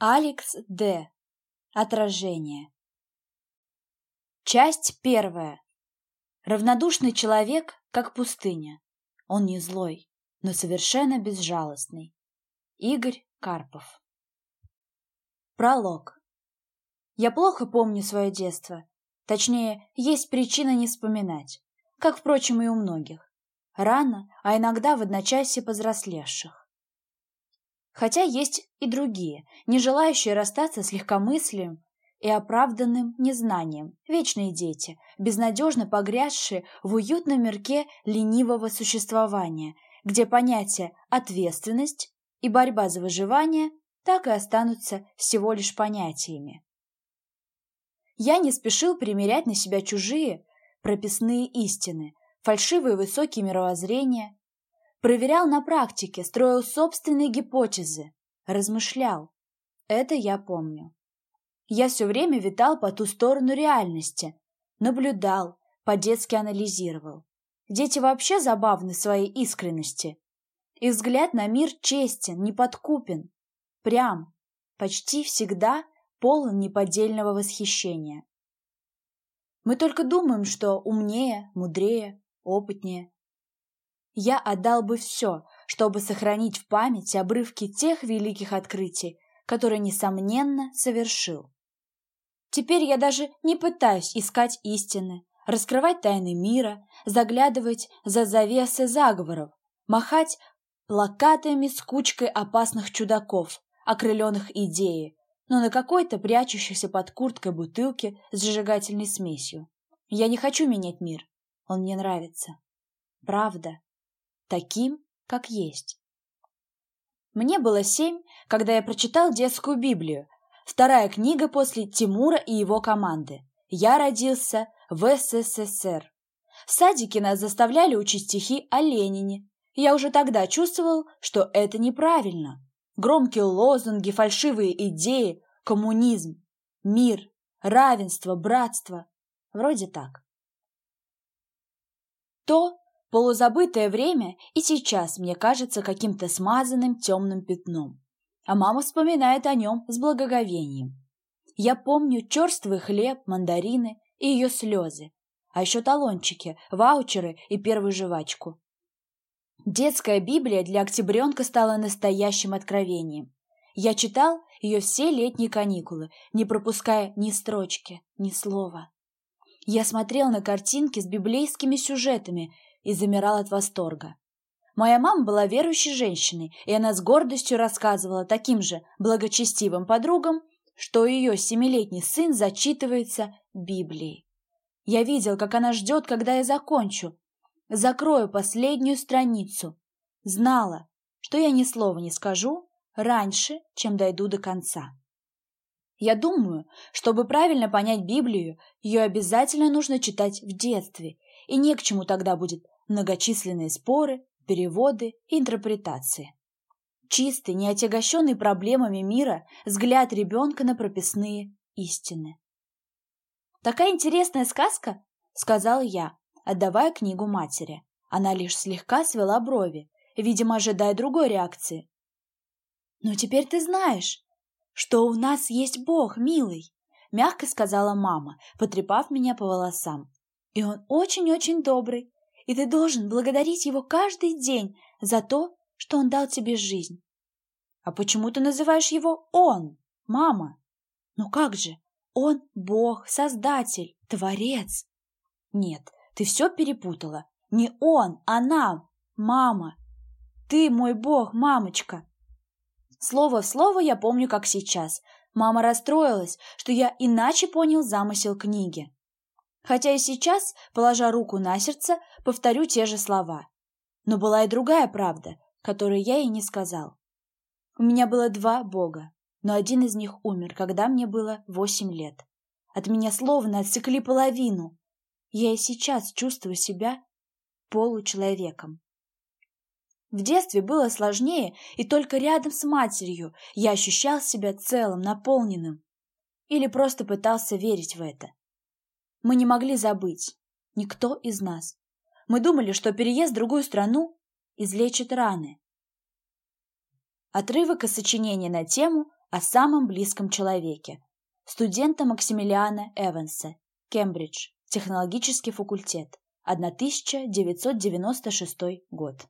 Алекс Д. Отражение. Часть первая. Равнодушный человек, как пустыня. Он не злой, но совершенно безжалостный. Игорь Карпов. Пролог. Я плохо помню свое детство. Точнее, есть причина не вспоминать, как, впрочем, и у многих. Рано, а иногда в одночасье повзрослевших. Хотя есть и другие, не желающие расстаться с легкомыслием и оправданным незнанием, вечные дети, безнадежно погрязшие в уютном мирке ленивого существования, где понятия «ответственность» и «борьба за выживание» так и останутся всего лишь понятиями. Я не спешил примерять на себя чужие прописные истины, фальшивые высокие мировоззрения, Проверял на практике, строил собственные гипотезы, размышлял. Это я помню. Я все время витал по ту сторону реальности, наблюдал, по-детски анализировал. Дети вообще забавны своей искренности. Их взгляд на мир честен, неподкупен, прям, почти всегда полон неподдельного восхищения. Мы только думаем, что умнее, мудрее, опытнее я отдал бы все, чтобы сохранить в памяти обрывки тех великих открытий, которые, несомненно, совершил. Теперь я даже не пытаюсь искать истины, раскрывать тайны мира, заглядывать за завесы заговоров, махать плакатами с кучкой опасных чудаков, окрыленных идеей, но на какой-то прячущейся под курткой бутылке с зажигательной смесью. Я не хочу менять мир, он мне нравится. Правда таким, как есть. Мне было семь, когда я прочитал детскую Библию, вторая книга после Тимура и его команды. Я родился в СССР. В садике нас заставляли учить стихи о Ленине. Я уже тогда чувствовал, что это неправильно. Громкие лозунги, фальшивые идеи, коммунизм, мир, равенство, братство. Вроде так. То, Полузабытое время и сейчас мне кажется каким-то смазанным темным пятном, а мама вспоминает о нем с благоговением. Я помню черствый хлеб, мандарины и ее слезы, а еще талончики, ваучеры и первую жвачку. Детская Библия для октябренка стала настоящим откровением. Я читал ее все летние каникулы, не пропуская ни строчки, ни слова. Я смотрел на картинки с библейскими сюжетами и замирал от восторга. Моя мама была верующей женщиной, и она с гордостью рассказывала таким же благочестивым подругам, что ее семилетний сын зачитывается Библией. Я видел, как она ждет, когда я закончу, закрою последнюю страницу. Знала, что я ни слова не скажу раньше, чем дойду до конца. Я думаю, чтобы правильно понять Библию, ее обязательно нужно читать в детстве, и не к чему тогда будет многочисленные споры, переводы и интерпретации. Чистый, неотягощенный проблемами мира взгляд ребенка на прописные истины. «Такая интересная сказка!» — сказал я, отдавая книгу матери. Она лишь слегка свела брови, видимо, ожидая другой реакции. «Ну, теперь ты знаешь, что у нас есть Бог, милый!» — мягко сказала мама, потрепав меня по волосам. «И он очень-очень добрый, и ты должен благодарить его каждый день за то, что он дал тебе жизнь. А почему ты называешь его «он», мама? Ну как же, он Бог, Создатель, Творец. Нет, ты все перепутала. Не он, а нам, мама. Ты мой Бог, мамочка. Слово в слово я помню, как сейчас. Мама расстроилась, что я иначе понял замысел книги. Хотя и сейчас, положа руку на сердце, повторю те же слова. Но была и другая правда, которую я ей не сказал. У меня было два бога, но один из них умер, когда мне было восемь лет. От меня словно отсекли половину. Я и сейчас чувствую себя получеловеком. В детстве было сложнее, и только рядом с матерью я ощущал себя целым, наполненным. Или просто пытался верить в это. Мы не могли забыть. Никто из нас. Мы думали, что переезд в другую страну излечит раны. Отрывок из сочинения на тему о самом близком человеке. Студента Максимилиана Эванса, Кембридж, технологический факультет, 1996 год.